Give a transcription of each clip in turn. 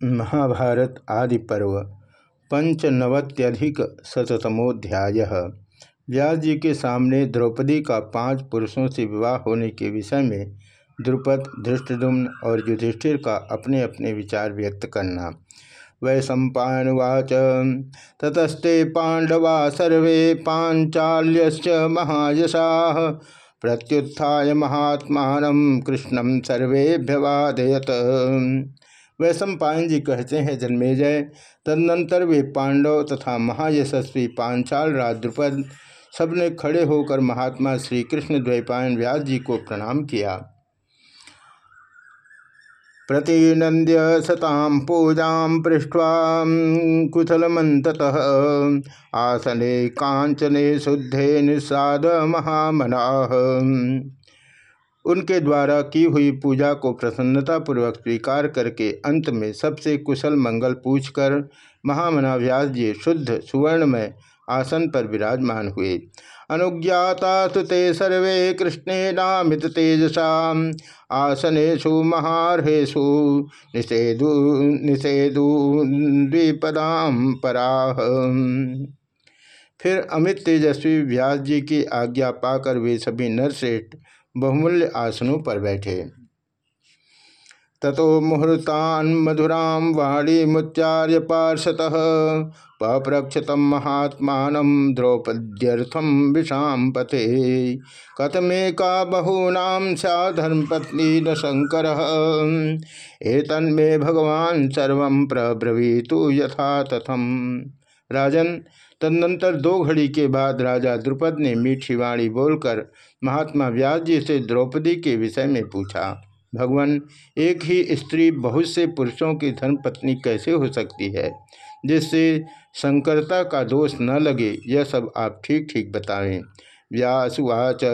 महाभारत आदि पर्व, पंचनवत्यधिक शतमोध्याय व्यास जी के सामने द्रौपदी का पाँच पुरुषों से विवाह होने के विषय में द्रुपद धृष्टदुम्न और युधिष्ठिर का अपने अपने विचार व्यक्त करना। वै सम्पावाच ततस्ते पांडवा सर्वे पांचाल्य महायशा। प्रत्युत्थाय महात्मा कृष्णम सर्वेभ्यवादयत। वैश्व पायन जी कहते हैं, जन्मेजय। तदनंतर वे पांडव तथा महायशस्वी पांचाल राज सबने खड़े होकर महात्मा श्री कृष्ण द्वैपायन व्यास जी को प्रणाम किया। प्रतिनंद्य सताम पूजा पृष्ठवा कुशलमत आसने कांचने शुद्धे निषाद महामना। उनके द्वारा की हुई पूजा को प्रसन्नतापूर्वक स्वीकार करके अंत में सबसे कुशल मंगल पूछकर महामना व्यास जी शुद्ध सुवर्ण में आसन पर विराजमान हुए। अनुज्ञाता सुते सर्वे कृष्णे नामित तेजसा आसनेशु महारहेशु निषेधु निषेदु द्विपदाम पराह फिर अमित तेजस्वी व्यास जी की आज्ञा पाकर वे सभी नरश्रेष्ठ बहुमूल्य आसनों पर बैठे। ततो मुहूर्तान मधुरां वाणी मुच्चार्य पार्षतः पप्रक्षत महात्मा द्रौपद्यर्थम विषाम पथे। कथमेका बहूनाम धर्मपत्नी न शंकर एतन्मे भगवान सर्व प्रब्रवीतु यथा तथम राजन। तदनंतर दो घड़ी के बाद राजा द्रुपद ने मीठी वाणी बोलकर महात्मा व्यास जी से द्रौपदी के विषय में पूछा, भगवान, एक ही स्त्री बहुत से पुरुषों की धर्मपत्नी कैसे हो सकती है? जिससे संकरता का दोष न लगे, यह सब आप ठीक ठीक बतावें व्यासुवाच।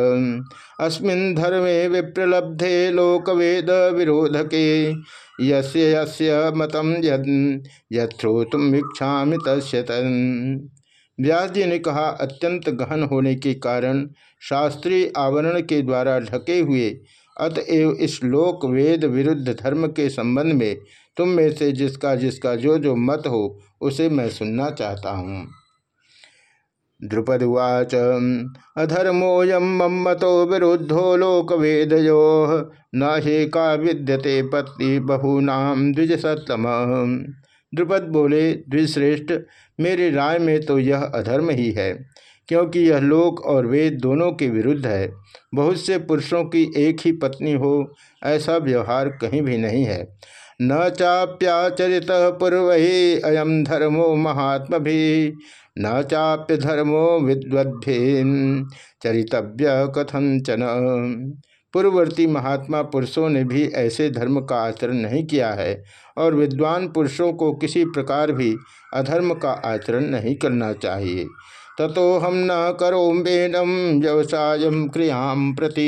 अस्मिन् धर्मे विप्रलब्धे लोकवेद विरोधके यस्य यस्य मतम यद व्यास जी ने कहा, अत्यंत गहन होने के कारण शास्त्रीय आवरण के द्वारा ढके हुए अतएव इस लोक वेद विरुद्ध धर्म के संबंध में तुम में से जिसका जिसका जो जो मत हो, उसे मैं सुनना चाहता हूँ। द्रुपदुवाच। अधर्मोयम मम्मतो विरुद्धो लोक वेदयो न हे का विद्यते पत्नी बहूनाम द्विज सत्तम द्रुपद बोले, द्विश्रेष्ठ, मेरी राय में तो यह अधर्म ही है, क्योंकि यह लोक और वेद दोनों के विरुद्ध है। बहुत से पुरुषों की एक ही पत्नी हो, ऐसा व्यवहार कहीं भी नहीं है। न चाप्याचरित पूर्व ही अयम धर्मो महात्म भी न चाप्य धर्मो विद्वद्भीन चरितव्य कथंचन पूर्ववर्ती महात्मा पुरुषों ने भी ऐसे धर्म का आचरण नहीं किया है और विद्वान पुरुषों को किसी प्रकार भी अधर्म का आचरण नहीं करना चाहिए। ततो हम न करो बेनम व्यवसाय, क्रिया प्रति।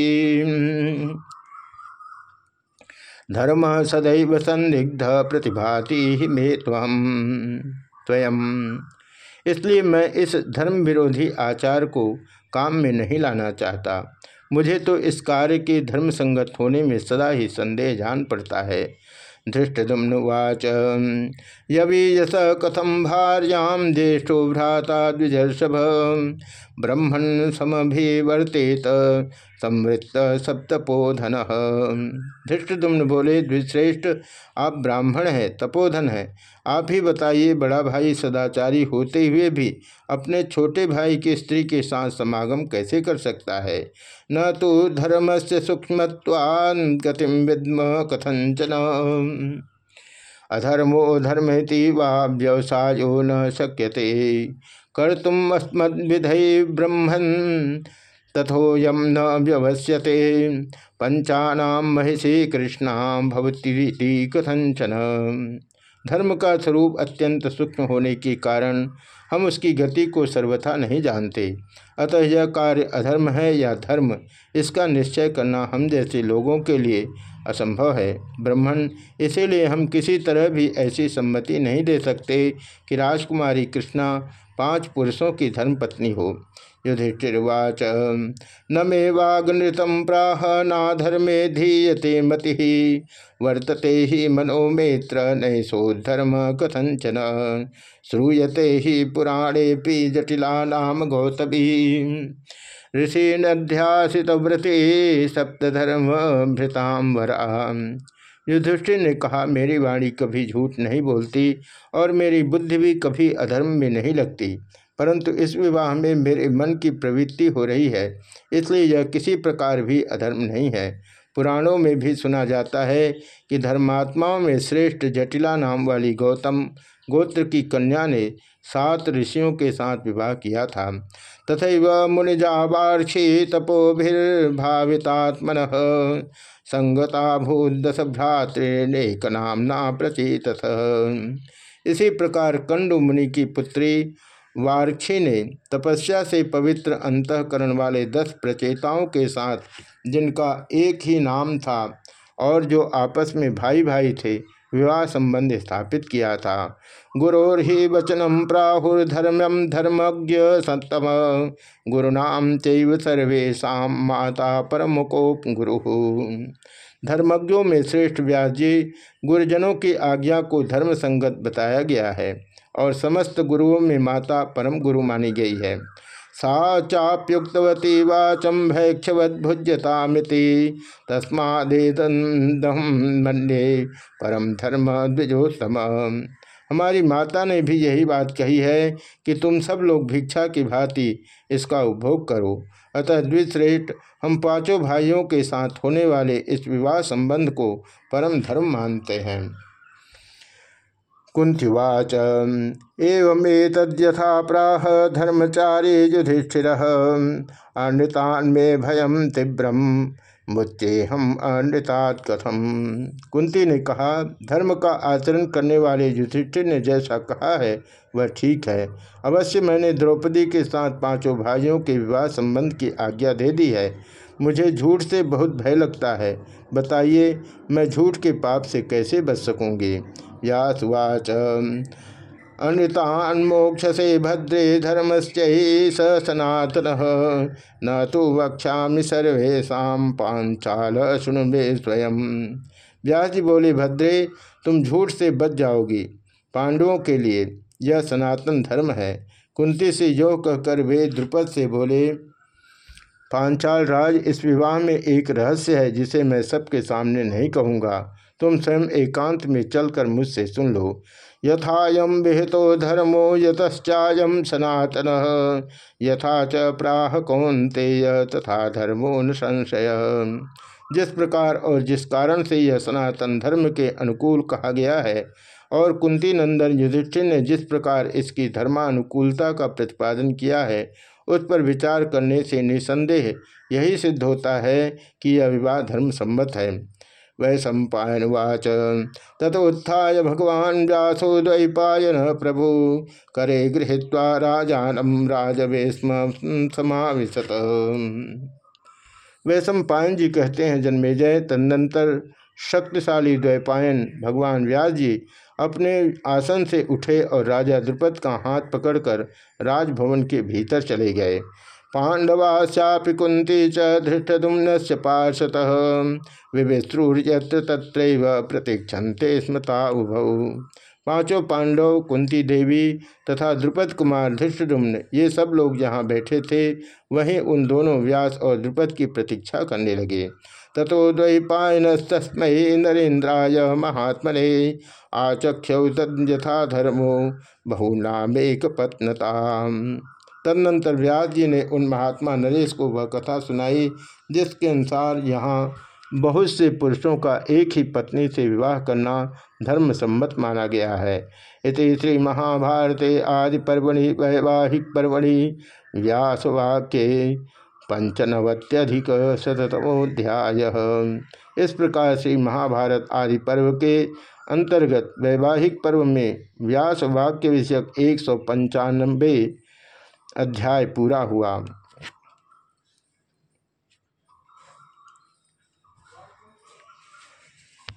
धर्म सदैव संदिग्ध प्रतिभाति मे स्वयं इसलिए मैं इस धर्म विरोधी आचार को काम में नहीं लाना चाहता। मुझे तो इस कार्य के धर्म संगत होने में सदा ही संदेह जान पड़ता है। धृष्टुम्नुवाच यवीयस कथम भार्यां ज्येष्ठो भ्राता द्विजर्षभ। ब्रह्मण समभिवर्तेत। संवृत्त सप्तपोधन। धृष्टुम्न बोले, द्विश्रेष्ठ, आप ब्राह्मण हैं, तपोधन हैं। आप ही बताइए, बड़ा भाई सदाचारी होते हुए भी अपने छोटे भाई की स्त्री के साथ समागम कैसे कर सकता है? न तो धर्म से सूक्ष्म गतिम विद्म कथंचन अधर्मो धर्मति वा व्यवसायो न शक्यते। कर्तुम अस्मद्विधि ब्रह्मन् तथोयम न व्यवस्यते। पंचानाम महिषी कृष्णा भवती कथंचन धर्म का स्वरूप अत्यंत सूक्ष्म होने के कारण हम उसकी गति को सर्वथा नहीं जानते। अतः यह कार्य अधर्म है या धर्म, इसका निश्चय करना हम जैसे लोगों के लिए असंभव है। ब्राह्मण, इसीलिए हम किसी तरह भी ऐसी सम्मति नहीं दे सकते कि राजकुमारी कृष्णा पाँच पुरुषों की धर्मपत्नी हो। युधिष्ठिर्वाच न मे वागनृतम प्राह नाधर्मे धीयते मति, वर्तते ही मनोमेत्र नैषोधर्म कथंचन श्रूयते ही पुराणे जटिला नाम गौतमी ऋषि नध्यासित व्रते सप्तधर्म भृतांबरा युधिष्ठिर ने कहा, मेरी वाणी कभी झूठ नहीं बोलती और मेरी बुद्धि भी कभी अधर्म में नहीं लगती, परंतु इस विवाह में मेरे मन की प्रवृत्ति हो रही है, इसलिए यह किसी प्रकार भी अधर्म नहीं है। पुराणों में भी सुना जाता है कि धर्मात्माओं में श्रेष्ठ जटिला नाम वाली गौतम गोत्र की कन्या ने सात ऋषियों के साथ विवाह किया था। तथा मुनिजावार्षि तपोभिर्भावितात्मन संगता भूदस भ्रातृनेक नामना प्रचेत इसी प्रकार कंडु मुनि की पुत्री वारक्षी ने तपस्या से पवित्र अंतकरण वाले दस प्रचेताओं के साथ, जिनका एक ही नाम था और जो आपस में भाई भाई थे विवाह संबंध स्थापित किया था। गुरोर ही वचनम प्राहुर्धर्म्यम धर्मज्ञ सत्तम। गुरुनाम चैव सर्वेशा माता परमुको गुरु। धर्मज्ञों में श्रेष्ठ व्यास जी गुरुजनों की आज्ञा को धर्म संगत बताया गया है और समस्त गुरुओं में माता परम गुरु मानी गई है। सा चाप्युक्तवती वाचम भैक्षवद्भुज्यतामिति। तस्मादेदम मन्ये परम धर्म द्विजोत्तम। हमारी माता ने भी यही बात कही है कि तुम सब लोग भिक्षा की भांति इसका उपभोग करो। अतः द्विश्रेष्ठ, हम पाँचों भाइयों के साथ होने वाले इस विवाह संबंध को परम धर्म मानते हैं। कुंथिवाच एवमेतद्यथा प्राह धर्मचारी युधिष्ठिर। अनृतान मे भयम तीव्रम मुच्चे हम अनृतात कथम। कुंती ने कहा, धर्म का आचरण करने वाले युधिष्ठिर ने जैसा कहा है, वह ठीक है। अवश्य मैंने द्रौपदी के साथ पाँचों भाइयों के विवाह संबंध की आज्ञा दे दी है। मुझे झूठ से बहुत भय लगता है। बताइए, मैं झूठ के पाप से कैसे बच सकूँगी? व्यासुवाच अनृतान्मोक्ष से भद्रे धर्मश्च स सनातन। न तो वक्षा सर्वेशा पांचाल सुन मे स्वयं। व्यास जी बोले, भद्रे, तुम झूठ से बच जाओगी पांडवों के लिए। यह सनातन धर्म है। कुंती से यो कहकर वे द्रुपद से बोले, पांचाल राज, इस विवाह में एक रहस्य है जिसे मैं सबके सामने नहीं कहूँगा। तुम स्वयं एकांत में चलकर मुझसे सुन लो। यथायम विहितो धर्मो यतश्चायम सनातन, यथा च प्राह कौंतेय तथा धर्मो संशय। जिस प्रकार और जिस कारण से यह सनातन धर्म के अनुकूल कहा गया है और कुंती नंदन युधिष्ठिर ने जिस प्रकार इसकी धर्मानुकूलता का प्रतिपादन किया है, उस पर विचार करने से निसंदेह यही सिद्ध होता है कि यह विवाह धर्म सम्मत है। वै सम्पायनुवाच तथोत्थाय भगवान व्यासो द्वैपायन प्रभु। करे गृहीत्वा राजानम राजवेश्म समाविशत। वे सम्पायन जी कहते हैं, जन्मेजय, तदनंतर शक्तिशाली द्वैपायन भगवान व्यास जी अपने आसन से उठे और राजा द्रुपद का हाथ पकड़कर राजभवन के भीतर चले गए। पांडवाश्चापि कुंती च धृष्टुम्न से पार्षत विविश्रूर्यत्र तत्रैव प्रतीक्षन्ते स्मता उभौ। पाँचों पांडव कुंती देवी तथा द्रुपद कुमार धृष्टुम्न ये सब लोग जहाँ बैठे थे, वहीं उन दोनों व्यास और द्रुपद की प्रतीक्षा करने लगे। ततो द्वैपायनस्तस्मै नरेन्द्राय महात्मने आचख्यौ तद्यथा धर्मो बहुनामेक पत्नता तदनंतर व्यास जी ने उन महात्मा नरेश को वह कथा सुनाई, जिसके अनुसार यहाँ बहुत से पुरुषों का एक ही पत्नी से विवाह करना धर्म सम्मत माना गया है। इति श्री महाभारत आदि पर्वणि वैवाहिक पर्वणि व्यासवाक्य पंचनवत्यधिक शतमोध्याय इस प्रकार से महाभारत आदि पर्व के अंतर्गत वैवाहिक पर्व में व्यास वाक्य विषयक एक सौ पंचानबे अध्याय पूरा हुआ।